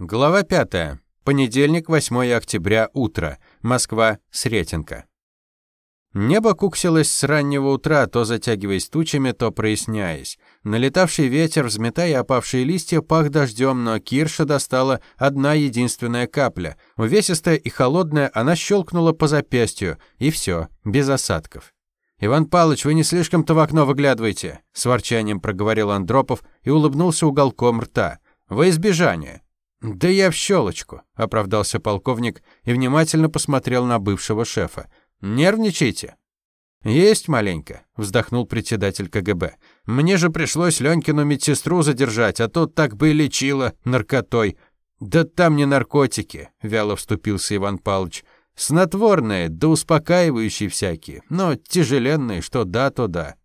Глава 5. Понедельник, 8 октября, утро. Москва, Сретенка. Небо куксилось с раннего утра, то затягиваясь тучами, то проясняясь. Налетавший ветер, взметая опавшие листья, пах дождем, но Кирша достала одна единственная капля. Увесистая и холодная, она щелкнула по запястью, и все, без осадков. «Иван Палыч, вы не слишком-то в окно выглядываете», — с ворчанием проговорил Андропов и улыбнулся уголком рта. «Во избежание». «Да я в щелочку», — оправдался полковник и внимательно посмотрел на бывшего шефа. «Нервничаете?» «Есть маленько», — вздохнул председатель КГБ. «Мне же пришлось Ленькину медсестру задержать, а тут так бы и лечила наркотой». «Да там не наркотики», — вяло вступился Иван Павлович. «Снотворные, да успокаивающие всякие, но тяжеленные, что да, то да».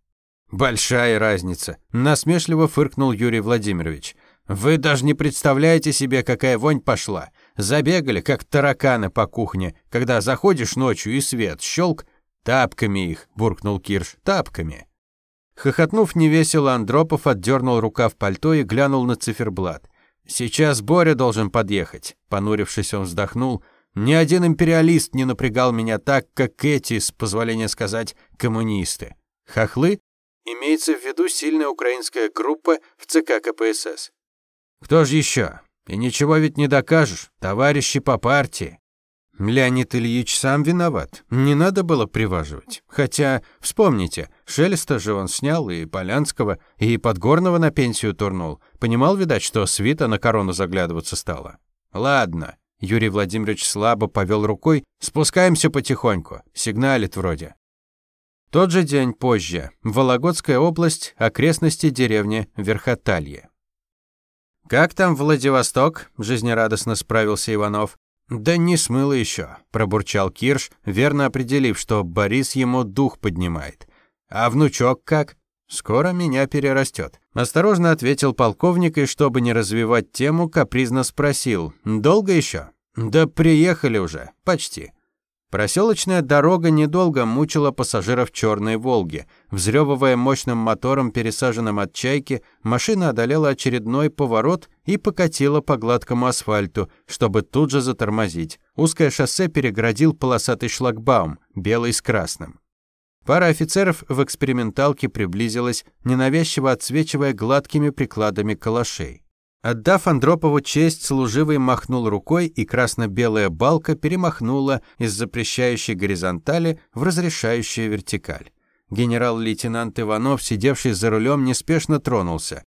«Большая разница», — насмешливо фыркнул Юрий Владимирович. Вы даже не представляете себе, какая вонь пошла. Забегали, как тараканы по кухне, когда заходишь ночью и свет, щелк, тапками их, буркнул Кирш, тапками. Хохотнув невесело, Андропов отдернул рукав пальто и глянул на циферблат. «Сейчас Боря должен подъехать», — понурившись, он вздохнул. «Ни один империалист не напрягал меня так, как эти, с позволения сказать, коммунисты. Хохлы?» Имеется в виду сильная украинская группа в ЦК КПСС. Кто же еще? И ничего ведь не докажешь, товарищи по партии. Леонид Ильич сам виноват. Не надо было приваживать. Хотя, вспомните, Шелеста же он снял, и Полянского, и Подгорного на пенсию турнул. Понимал, видать, что свита на корону заглядываться стала. Ладно. Юрий Владимирович слабо повел рукой. Спускаемся потихоньку. Сигналит вроде. Тот же день позже. Вологодская область, окрестности деревни Верхоталье. «Как там Владивосток?» – жизнерадостно справился Иванов. «Да не смыло еще», – пробурчал Кирш, верно определив, что Борис ему дух поднимает. «А внучок как?» «Скоро меня перерастет», – осторожно ответил полковник, и, чтобы не развивать тему, капризно спросил. «Долго еще?» «Да приехали уже. Почти». Проселочная дорога недолго мучила пассажиров черной «Волги». Взрёвывая мощным мотором, пересаженным от «Чайки», машина одолела очередной поворот и покатила по гладкому асфальту, чтобы тут же затормозить. Узкое шоссе переградил полосатый шлагбаум, белый с красным. Пара офицеров в эксперименталке приблизилась, ненавязчиво отсвечивая гладкими прикладами калашей. Отдав Андропову честь, служивый махнул рукой, и красно-белая балка перемахнула из запрещающей горизонтали в разрешающую вертикаль. Генерал-лейтенант Иванов, сидевший за рулем, неспешно тронулся.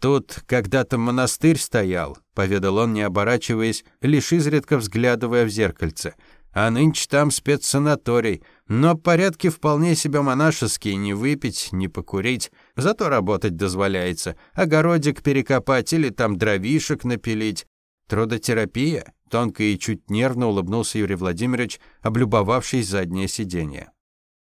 «Тут когда-то монастырь стоял», — поведал он, не оборачиваясь, лишь изредка взглядывая в зеркальце. «А нынче там спецсанаторий, но порядки вполне себе монашеские, не выпить, не покурить, зато работать дозволяется, огородик перекопать или там дровишек напилить. Трудотерапия? Тонко и чуть нервно улыбнулся Юрий Владимирович, облюбовавшись заднее сиденье.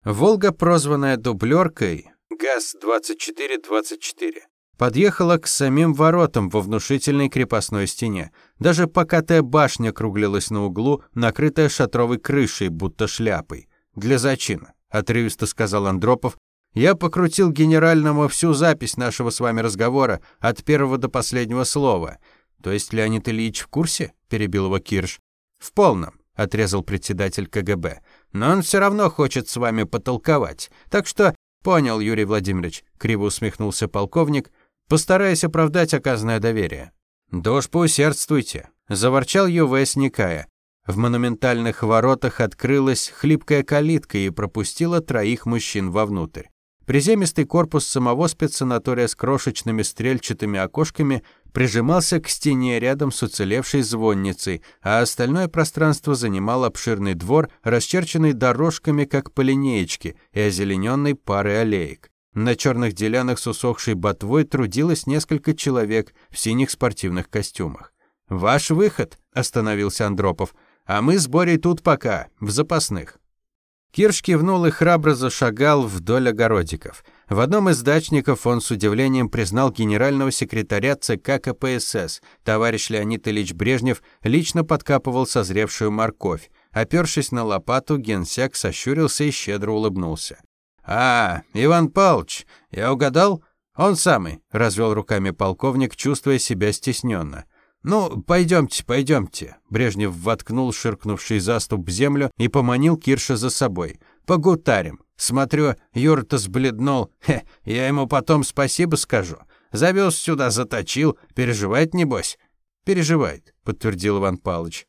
Волга, прозванная дублеркой, ГАЗ-2424, подъехала к самим воротам во внушительной крепостной стене. Даже покатая башня круглилась на углу, накрытая шатровой крышей, будто шляпой. «Для зачина», — отрывисто сказал Андропов. «Я покрутил генеральному всю запись нашего с вами разговора от первого до последнего слова. То есть Леонид Ильич в курсе?» — перебил его Кирш. «В полном», — отрезал председатель КГБ. «Но он все равно хочет с вами потолковать. Так что...» «Понял, Юрий Владимирович», — криво усмехнулся полковник, постараясь оправдать оказанное доверие. «Да уж поусердствуйте», — заворчал ЮВС Никая. В монументальных воротах открылась хлипкая калитка и пропустила троих мужчин вовнутрь. Приземистый корпус самого спецсанатория с крошечными стрельчатыми окошками прижимался к стене рядом с уцелевшей звонницей, а остальное пространство занимал обширный двор, расчерченный дорожками, как по линеечке, и озелененной парой аллеек. На черных делянах с усохшей ботвой трудилось несколько человек в синих спортивных костюмах. «Ваш выход», — остановился Андропов. А мы с Борей тут пока, в запасных. Кирш кивнул и храбро зашагал вдоль огородиков. В одном из дачников он с удивлением признал генерального секретаря ЦК КПСС. Товарищ Леонид Ильич Брежнев лично подкапывал созревшую морковь. Опершись на лопату, генсек сощурился и щедро улыбнулся. «А, Иван Павлович, я угадал?» «Он самый», — развел руками полковник, чувствуя себя стесненно. «Ну, пойдемте, пойдемте». Брежнев воткнул ширкнувший заступ в землю и поманил Кирша за собой. «Погутарим. Смотрю, Юра-то сбледнул. Хе, я ему потом спасибо скажу. Завез сюда, заточил. Переживает, небось?» «Переживает», — подтвердил Иван Павлович.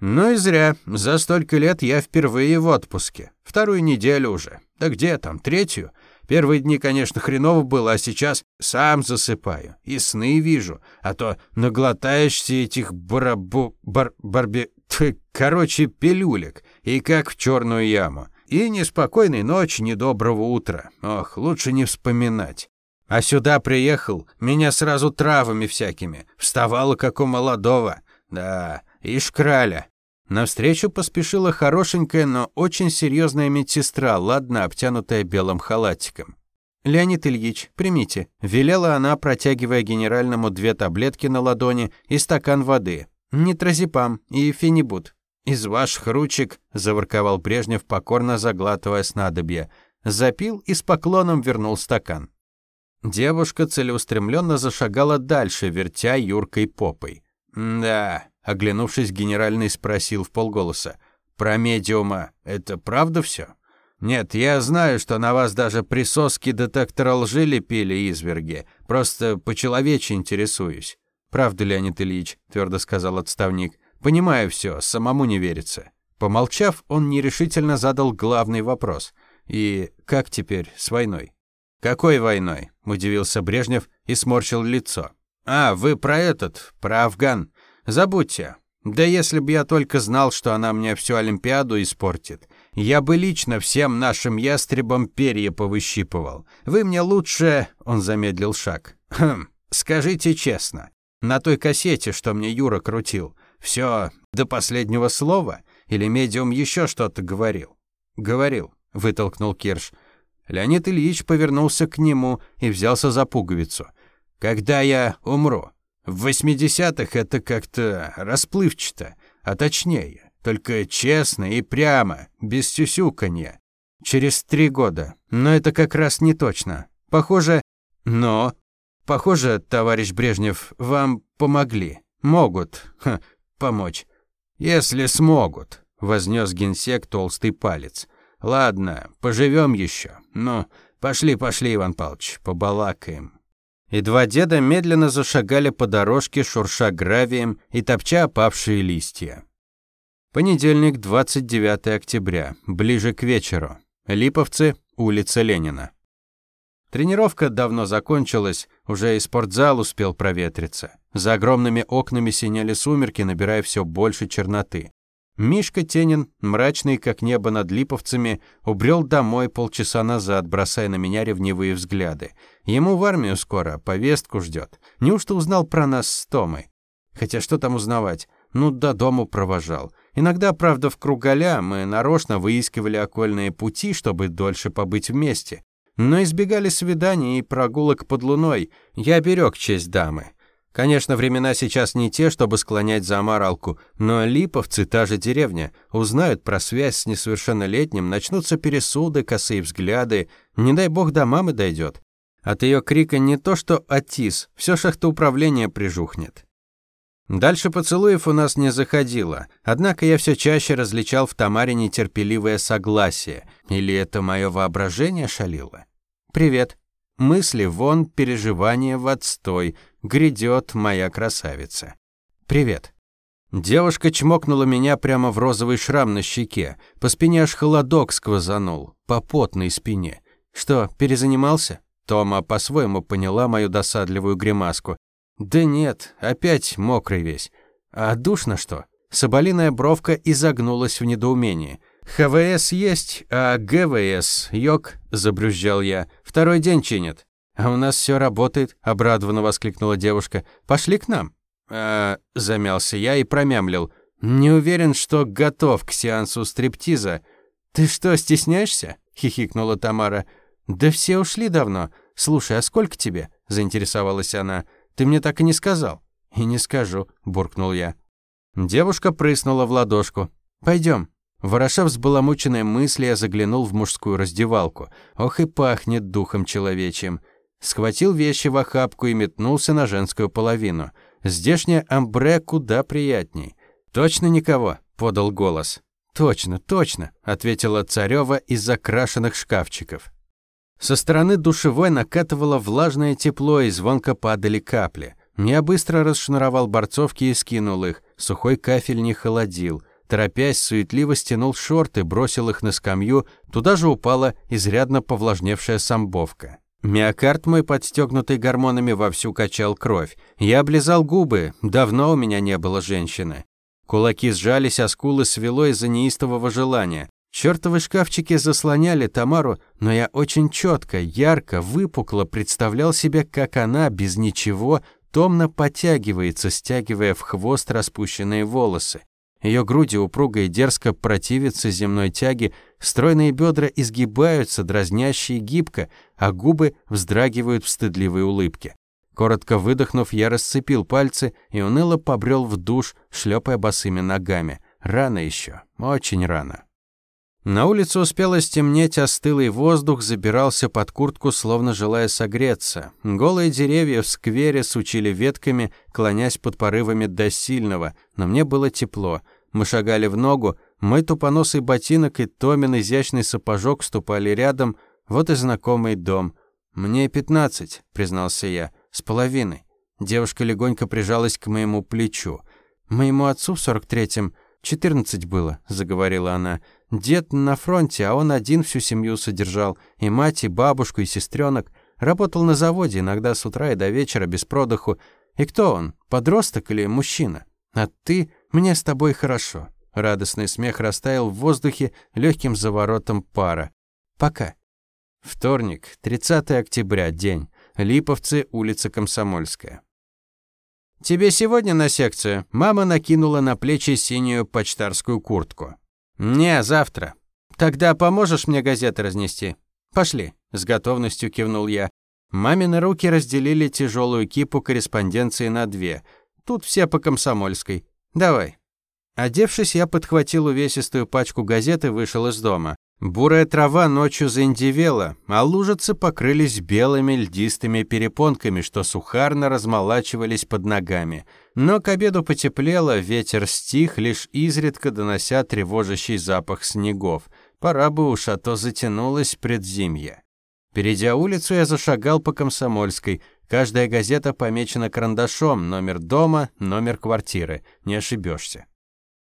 «Ну и зря. За столько лет я впервые в отпуске. Вторую неделю уже. Да где там, третью? Первые дни, конечно, хреново было, а сейчас сам засыпаю. И сны вижу. А то наглотаешься этих барабу... бар... барби... Тьфу, короче, пилюлек. И как в черную яму. И неспокойной ночи, ни доброго утра. Ох, лучше не вспоминать. А сюда приехал, меня сразу травами всякими. Вставало, как у молодого. Да, и шкраля. Навстречу поспешила хорошенькая, но очень серьезная медсестра, ладно обтянутая белым халатиком. «Леонид Ильич, примите», — велела она, протягивая генеральному две таблетки на ладони и стакан воды. «Нитрозепам и фенибут». «Из ваших ручек», — заворковал Брежнев, покорно заглатывая снадобье. Запил и с поклоном вернул стакан. Девушка целеустремленно зашагала дальше, вертя Юркой попой. «Да», — оглянувшись, генеральный спросил в полголоса. «Про медиума это правда все?» «Нет, я знаю, что на вас даже присоски детектора лжи лепили изверги. Просто по-человече интересуюсь». «Правда, Леонид Ильич», — твердо сказал отставник. «Понимаю все, самому не верится». Помолчав, он нерешительно задал главный вопрос. «И как теперь с войной?» «Какой войной?» – удивился Брежнев и сморщил лицо. «А, вы про этот, про Афган. Забудьте. Да если бы я только знал, что она мне всю Олимпиаду испортит, я бы лично всем нашим ястребам перья повыщипывал. Вы мне лучше...» – он замедлил шаг. «Хм, скажите честно, на той кассете, что мне Юра крутил, все до последнего слова? Или медиум еще что-то говорил?» «Говорил», – вытолкнул Кирш. Леонид Ильич повернулся к нему и взялся за пуговицу. «Когда я умру?» В 80-х это как-то расплывчато, а точнее, только честно и прямо, без сюсюканья. Через три года. Но это как раз не точно. Похоже... Но... Похоже, товарищ Брежнев, вам помогли. Могут. Ха, помочь. Если смогут, вознес генсек толстый палец. Ладно, поживем еще. Ну, пошли, пошли, Иван Павлович, побалакаем. И два деда медленно зашагали по дорожке, шурша гравием и топча опавшие листья. Понедельник, 29 октября, ближе к вечеру. Липовцы, улица Ленина. Тренировка давно закончилась, уже и спортзал успел проветриться. За огромными окнами синели сумерки, набирая все больше черноты. Мишка Тенин, мрачный как небо над липовцами, убрел домой полчаса назад, бросая на меня ревнивые взгляды. Ему в армию скоро, повестку ждет. Неужто узнал про нас с Томой? Хотя что там узнавать? Ну, до дому провожал. Иногда, правда, в кругаля мы нарочно выискивали окольные пути, чтобы дольше побыть вместе. Но избегали свиданий и прогулок под луной. Я берег честь дамы. Конечно, времена сейчас не те, чтобы склонять за аморалку, но липовцы, та же деревня, узнают про связь с несовершеннолетним, начнутся пересуды, косые взгляды, не дай бог до мамы дойдет. От ее крика не то что атис, все шахтоуправление прижухнет. Дальше поцелуев у нас не заходило, однако я все чаще различал в Тамаре нетерпеливое согласие. Или это мое воображение шалило? «Привет», Мысли вон, переживания в отстой. Грядет моя красавица. Привет. Девушка чмокнула меня прямо в розовый шрам на щеке. По спине аж холодок сквозанул. По потной спине. Что, перезанимался? Тома по-своему поняла мою досадливую гримаску. Да нет, опять мокрый весь. А душно что? Соболиная бровка изогнулась в недоумении. «ХВС есть, а ГВС, йог», — забрюзжал я, — «второй день чинят». «А у нас все работает», — обрадованно воскликнула девушка. «Пошли к нам». «А...» — замялся я и промямлил. «Не уверен, что готов к сеансу стриптиза». «Ты что, стесняешься?» — хихикнула Тамара. «Да все ушли давно. Слушай, а сколько тебе?» — заинтересовалась она. «Ты мне так и не сказал». «И не скажу», — буркнул я. Девушка прыснула в ладошку. «Пойдем». Вороша взбаламученные мысли, я заглянул в мужскую раздевалку. Ох и пахнет духом человечьим. Схватил вещи в охапку и метнулся на женскую половину. Здешняя амбре куда приятней. «Точно никого?» – подал голос. «Точно, точно», – ответила Царева из закрашенных шкафчиков. Со стороны душевой накатывало влажное тепло и звонко падали капли. Я быстро расшнуровал борцовки и скинул их. Сухой кафель не холодил. Торопясь, суетливо стянул шорты, бросил их на скамью. Туда же упала изрядно повлажневшая самбовка. Миокард мой, подстегнутый гормонами, вовсю качал кровь. Я облизал губы. Давно у меня не было женщины. Кулаки сжались, а скулы свело из-за неистового желания. Чёртовы шкафчики заслоняли Тамару, но я очень четко, ярко, выпукло представлял себе, как она без ничего томно потягивается, стягивая в хвост распущенные волосы. Ее груди упруго и дерзко противятся земной тяге, стройные бедра изгибаются, дразнящие гибко, а губы вздрагивают в стыдливой улыбке. Коротко выдохнув, я расцепил пальцы и уныло побрел в душ, шлепая босыми ногами. Рано еще, очень рано. На улице успело стемнеть, а воздух забирался под куртку, словно желая согреться. Голые деревья в сквере сучили ветками, клонясь под порывами до сильного, но мне было тепло. Мы шагали в ногу, мой тупоносый ботинок и Томин изящный сапожок ступали рядом, вот и знакомый дом. «Мне пятнадцать», — признался я, — «с половиной». Девушка легонько прижалась к моему плечу. «Моему отцу в сорок третьем четырнадцать было», — заговорила она. Дед на фронте, а он один всю семью содержал. И мать, и бабушку, и сестренок. Работал на заводе, иногда с утра и до вечера, без продыху. И кто он, подросток или мужчина? А ты, мне с тобой хорошо. Радостный смех растаял в воздухе легким заворотом пара. Пока. Вторник, 30 октября, день. Липовцы, улица Комсомольская. «Тебе сегодня на секцию?» Мама накинула на плечи синюю почтарскую куртку. «Не, завтра. Тогда поможешь мне газеты разнести?» «Пошли», — с готовностью кивнул я. Мамины руки разделили тяжелую кипу корреспонденции на две. Тут все по комсомольской. «Давай». Одевшись, я подхватил увесистую пачку газет и вышел из дома. Бурая трава ночью заиндевела, а лужицы покрылись белыми льдистыми перепонками, что сухарно размолачивались под ногами. Но к обеду потеплело, ветер стих, лишь изредка донося тревожащий запах снегов. Пора бы уж, а то затянулось предзимье. Перейдя улицу, я зашагал по Комсомольской. Каждая газета помечена карандашом, номер дома, номер квартиры. Не ошибешься.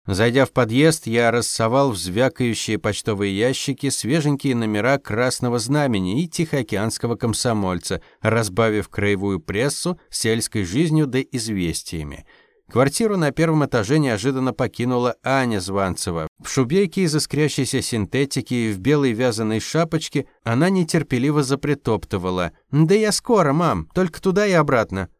Зайдя в подъезд, я рассовал в звякающие почтовые ящики свеженькие номера Красного Знамени и Тихоокеанского комсомольца, разбавив краевую прессу сельской жизнью да известиями. Квартиру на первом этаже неожиданно покинула Аня Званцева. В шубейке из искрящейся синтетики и в белой вязаной шапочке она нетерпеливо запритоптывала. «Да я скоро, мам, только туда и обратно».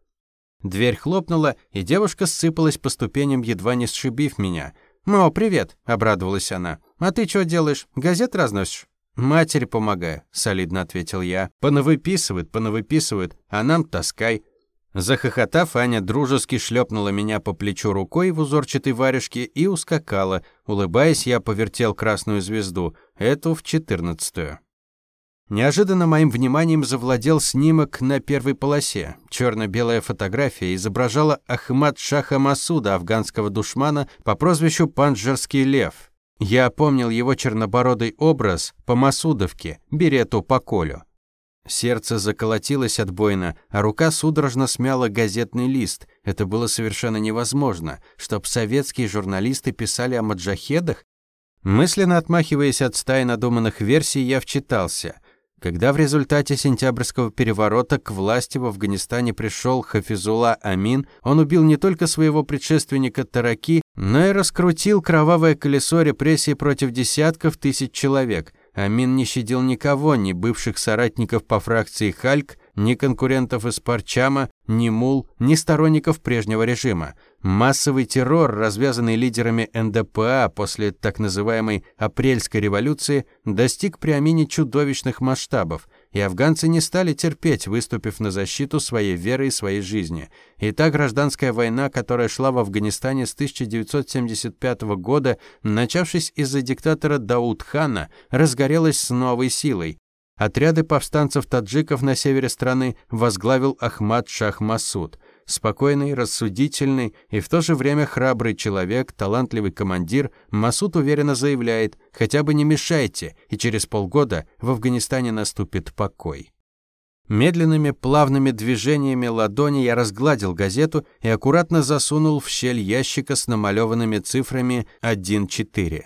Дверь хлопнула, и девушка сыпалась по ступеням, едва не сшибив меня. «Мо, привет!» — обрадовалась она. «А ты что делаешь? Газет разносишь?» «Матери помогаю», — солидно ответил я. «Понавыписывают, понавыписывают, а нам таскай». Захохотав, Аня дружески шлепнула меня по плечу рукой в узорчатой варежке и ускакала. Улыбаясь, я повертел красную звезду, эту в четырнадцатую. Неожиданно моим вниманием завладел снимок на первой полосе. Черно-белая фотография изображала Ахмад Шаха Масуда, афганского душмана по прозвищу Панджерский лев. Я помнил его чернобородый образ по Масудовке, берету по колю. Сердце заколотилось отбойно, а рука судорожно смяла газетный лист. Это было совершенно невозможно, чтоб советские журналисты писали о маджахедах. Мысленно отмахиваясь от стаи надуманных версий, я вчитался. Когда в результате сентябрьского переворота к власти в Афганистане пришел Хафизула Амин, он убил не только своего предшественника Тараки, но и раскрутил кровавое колесо репрессий против десятков тысяч человек. Амин не щадил никого, ни бывших соратников по фракции Хальк, ни конкурентов из Парчама, ни Мул, ни сторонников прежнего режима. Массовый террор, развязанный лидерами НДПА после так называемой «апрельской революции», достиг при Амине чудовищных масштабов, и афганцы не стали терпеть, выступив на защиту своей веры и своей жизни. И та гражданская война, которая шла в Афганистане с 1975 года, начавшись из-за диктатора Дауд-хана, разгорелась с новой силой. Отряды повстанцев-таджиков на севере страны возглавил Ахмад Шах Масуд – Спокойный, рассудительный и в то же время храбрый человек, талантливый командир, Масуд уверенно заявляет «хотя бы не мешайте, и через полгода в Афганистане наступит покой». Медленными плавными движениями ладони я разгладил газету и аккуратно засунул в щель ящика с намалеванными цифрами 1-4.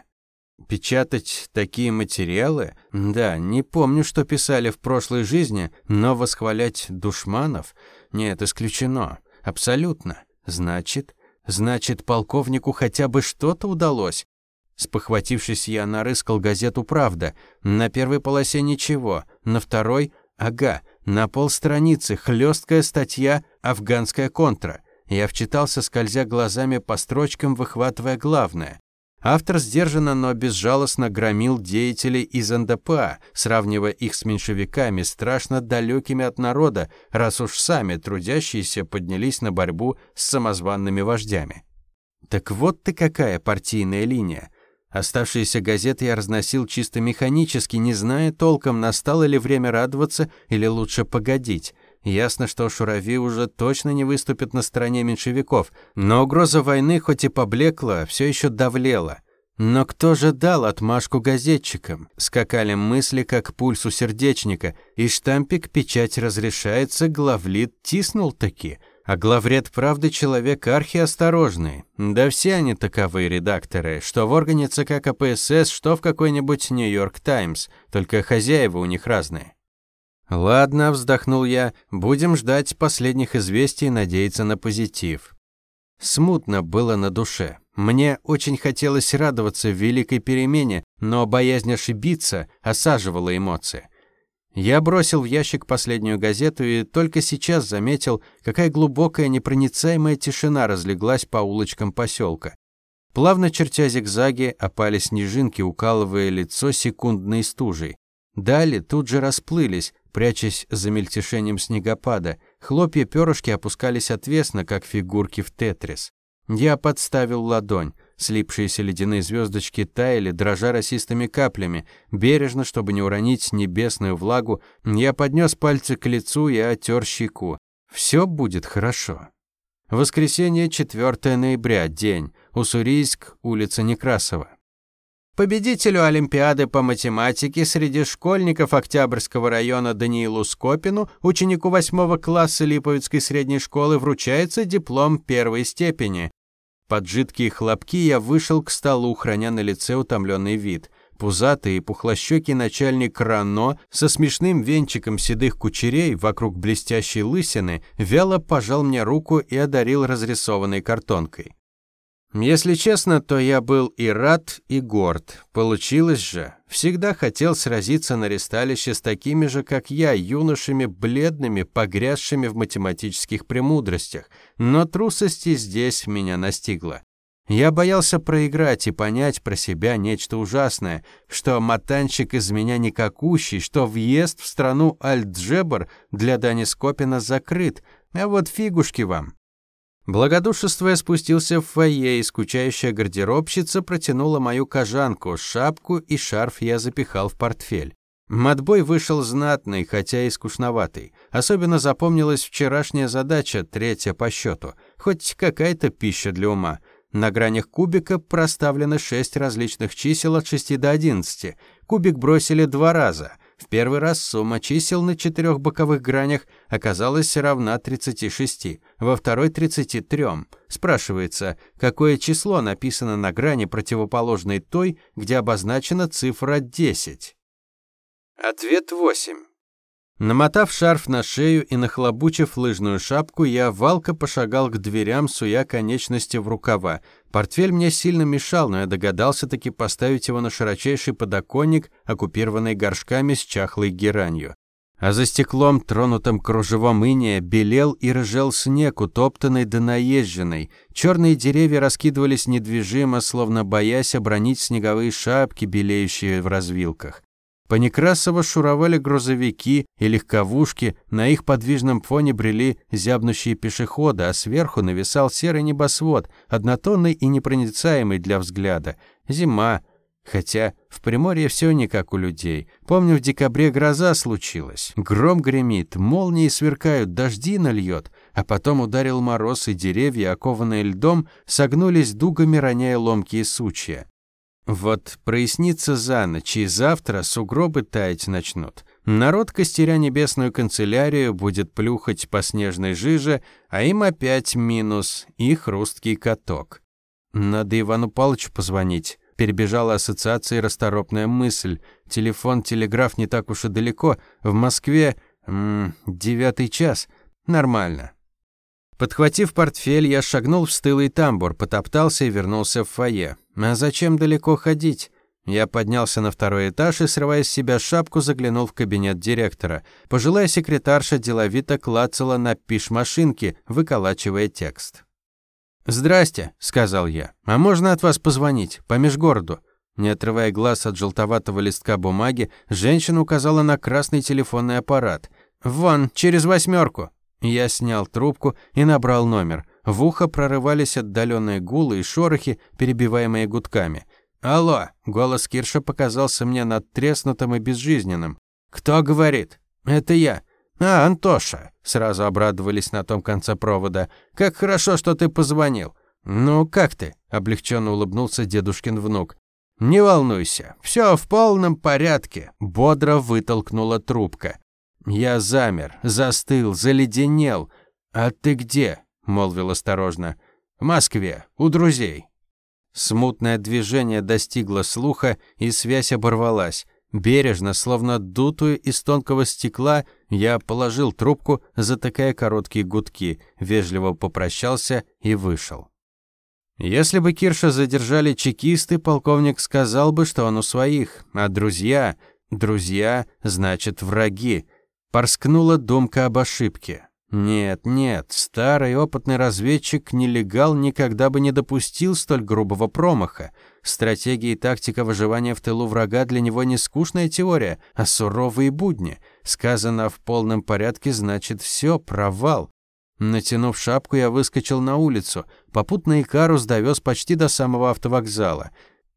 Печатать такие материалы? Да, не помню, что писали в прошлой жизни, но восхвалять душманов? Нет, исключено. Абсолютно. Значит, значит, полковнику хотя бы что-то удалось. Спохватившись, я нарыскал газету «Правда». На первой полосе ничего, на второй — ага, на полстраницы хлесткая статья «Афганская контра». Я вчитался, скользя глазами по строчкам, выхватывая главное. Автор сдержанно, но безжалостно громил деятелей из НДПА, сравнивая их с меньшевиками, страшно далекими от народа, раз уж сами трудящиеся поднялись на борьбу с самозванными вождями. Так вот ты какая партийная линия. Оставшиеся газеты я разносил чисто механически, не зная толком, настало ли время радоваться или лучше погодить. Ясно, что Шурави уже точно не выступит на стороне меньшевиков, но угроза войны хоть и поблекла, все еще давлела. Но кто же дал отмашку газетчикам? Скакали мысли, как пульс у сердечника, и штампик «Печать разрешается» главлит тиснул таки. А главред правды человек архиосторожный. Да все они таковые редакторы, что в органе ЦК КПСС, что в какой-нибудь Нью-Йорк Таймс, только хозяева у них разные. «Ладно», — вздохнул я, — «будем ждать последних известий и надеяться на позитив». Смутно было на душе. Мне очень хотелось радоваться великой перемене, но боязнь ошибиться осаживала эмоции. Я бросил в ящик последнюю газету и только сейчас заметил, какая глубокая непроницаемая тишина разлеглась по улочкам поселка. Плавно чертя зигзаги, опали снежинки, укалывая лицо секундной стужей. Дали тут же расплылись, прячась за мельтешением снегопада. Хлопья перышки опускались отвесно, как фигурки в тетрис. Я подставил ладонь. Слипшиеся ледяные звездочки таяли, дрожа росистыми каплями. Бережно, чтобы не уронить небесную влагу, я поднес пальцы к лицу и отер щеку. Все будет хорошо. Воскресенье, 4 ноября, день. Уссурийск, улица Некрасова. Победителю Олимпиады по математике среди школьников Октябрьского района Даниилу Скопину, ученику 8 класса Липовицкой средней школы, вручается диплом первой степени. Под жидкие хлопки я вышел к столу, храня на лице утомленный вид. Пузатый и пухлощекий начальник РАНО со смешным венчиком седых кучерей вокруг блестящей лысины вяло пожал мне руку и одарил разрисованной картонкой. Если честно, то я был и рад, и горд. Получилось же. Всегда хотел сразиться на ресталище с такими же, как я, юношами бледными, погрязшими в математических премудростях. Но трусости здесь меня настигла. Я боялся проиграть и понять про себя нечто ужасное, что мотанщик из меня никакущий, что въезд в страну Альджебр для Дани Скопина закрыт, а вот фигушки вам. Благодушествуя спустился в фойе, и скучающая гардеробщица протянула мою кожанку, шапку и шарф я запихал в портфель. Матбой вышел знатный, хотя и скучноватый. Особенно запомнилась вчерашняя задача, третья по счету. Хоть какая-то пища для ума. На гранях кубика проставлены шесть различных чисел от 6 до 11. Кубик бросили два раза – в первый раз сумма чисел на четырех боковых гранях оказалась равна 36, во второй – 33. Спрашивается, какое число написано на грани противоположной той, где обозначена цифра 10? Ответ 8. Намотав шарф на шею и нахлобучив лыжную шапку, я валко пошагал к дверям, суя конечности в рукава. Портфель мне сильно мешал, но я догадался таки поставить его на широчайший подоконник, оккупированный горшками с чахлой геранью. А за стеклом, тронутым кружевом иния, белел и рыжел снег, утоптанный да наезженный. Черные деревья раскидывались недвижимо, словно боясь обронить снеговые шапки, белеющие в развилках. По Некрасово шуровали грузовики и легковушки, на их подвижном фоне брели зябнущие пешеходы, а сверху нависал серый небосвод, однотонный и непроницаемый для взгляда. Зима. Хотя в Приморье все не как у людей. Помню, в декабре гроза случилась. Гром гремит, молнии сверкают, дожди нальет. а потом ударил мороз, и деревья, окованные льдом, согнулись дугами, роняя ломкие сучья. Вот прояснится за ночь, и завтра сугробы таять начнут. Народ, костеря небесную канцелярию, будет плюхать по снежной жиже, а им опять минус и хрусткий каток. Надо Ивану Павловичу позвонить. Перебежала ассоциация расторопная мысль. Телефон, телеграф не так уж и далеко. В Москве девятый час. Нормально. Подхватив портфель, я шагнул в стылый тамбур, потоптался и вернулся в фойе. А зачем далеко ходить? Я поднялся на второй этаж и, срывая с себя шапку, заглянул в кабинет директора. Пожилая секретарша деловито клацала на пиш-машинке, выколачивая текст. «Здрасте», — сказал я. «А можно от вас позвонить? По межгороду?» Не отрывая глаз от желтоватого листка бумаги, женщина указала на красный телефонный аппарат. «Вон, через восьмерку. Я снял трубку и набрал номер. В ухо прорывались отдаленные гулы и шорохи, перебиваемые гудками. «Алло!» — голос Кирша показался мне надтреснутым и безжизненным. «Кто говорит?» «Это я». «А, Антоша!» — сразу обрадовались на том конце провода. «Как хорошо, что ты позвонил». «Ну, как ты?» — облегченно улыбнулся дедушкин внук. «Не волнуйся, все в полном порядке», — бодро вытолкнула трубка. Я замер, застыл, заледенел. «А ты где?» — молвил осторожно. «В Москве, у друзей». Смутное движение достигло слуха, и связь оборвалась. Бережно, словно дутую из тонкого стекла, я положил трубку, затыкая короткие гудки, вежливо попрощался и вышел. Если бы Кирша задержали чекисты, полковник сказал бы, что он у своих, а друзья... Друзья, значит, враги. Порскнула думка об ошибке. Нет, нет, старый опытный разведчик-нелегал никогда бы не допустил столь грубого промаха. Стратегия и тактика выживания в тылу врага для него не скучная теория, а суровые будни. Сказано в полном порядке, значит все, провал. Натянув шапку, я выскочил на улицу. Попутный Икарус довез почти до самого автовокзала.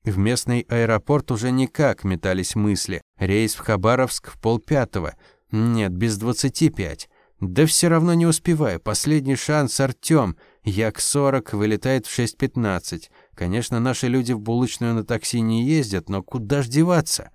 В местный аэропорт уже никак метались мысли. Рейс в Хабаровск в полпятого. Нет, без двадцати пять. Да все равно не успеваю. Последний шанс Артём. Як-40 вылетает в 6.15. Конечно, наши люди в булочную на такси не ездят, но куда ж деваться?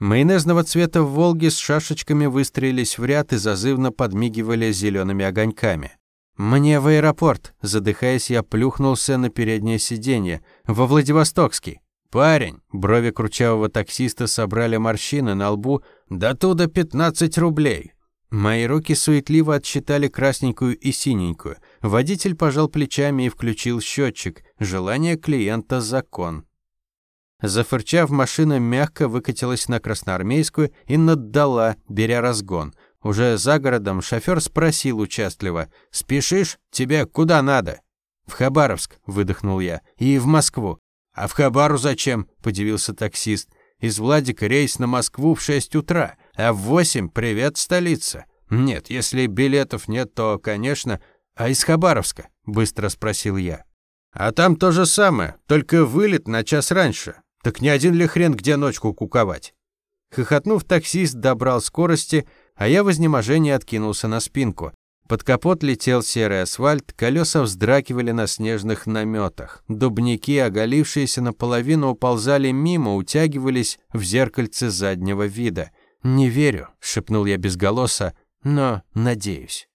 Майонезного цвета в «Волге» с шашечками выстроились в ряд и зазывно подмигивали зелеными огоньками. «Мне в аэропорт!» Задыхаясь, я плюхнулся на переднее сиденье. «Во Владивостокский!» «Парень!» Брови кручавого таксиста собрали морщины на лбу. «Да туда 15 рублей!» Мои руки суетливо отсчитали красненькую и синенькую. Водитель пожал плечами и включил счетчик. Желание клиента – закон. Зафырчав, машина мягко выкатилась на Красноармейскую и наддала, беря разгон. Уже за городом шофер спросил участливо. «Спешишь? Тебе куда надо?» «В Хабаровск», – выдохнул я. «И в Москву». «А в Хабару зачем?» – подивился таксист. «Из Владика рейс на Москву в шесть утра». А в восемь привет, столица. Нет, если билетов нет, то, конечно. А из Хабаровска? Быстро спросил я. А там то же самое, только вылет на час раньше. Так не один ли хрен где ночку куковать? Хохотнув, таксист добрал скорости, а я в изнеможении откинулся на спинку. Под капот летел серый асфальт, колеса вздракивали на снежных наметах. Дубники, оголившиеся наполовину, уползали мимо, утягивались в зеркальце заднего вида. «Не верю», — шепнул я безголосо, — «но надеюсь».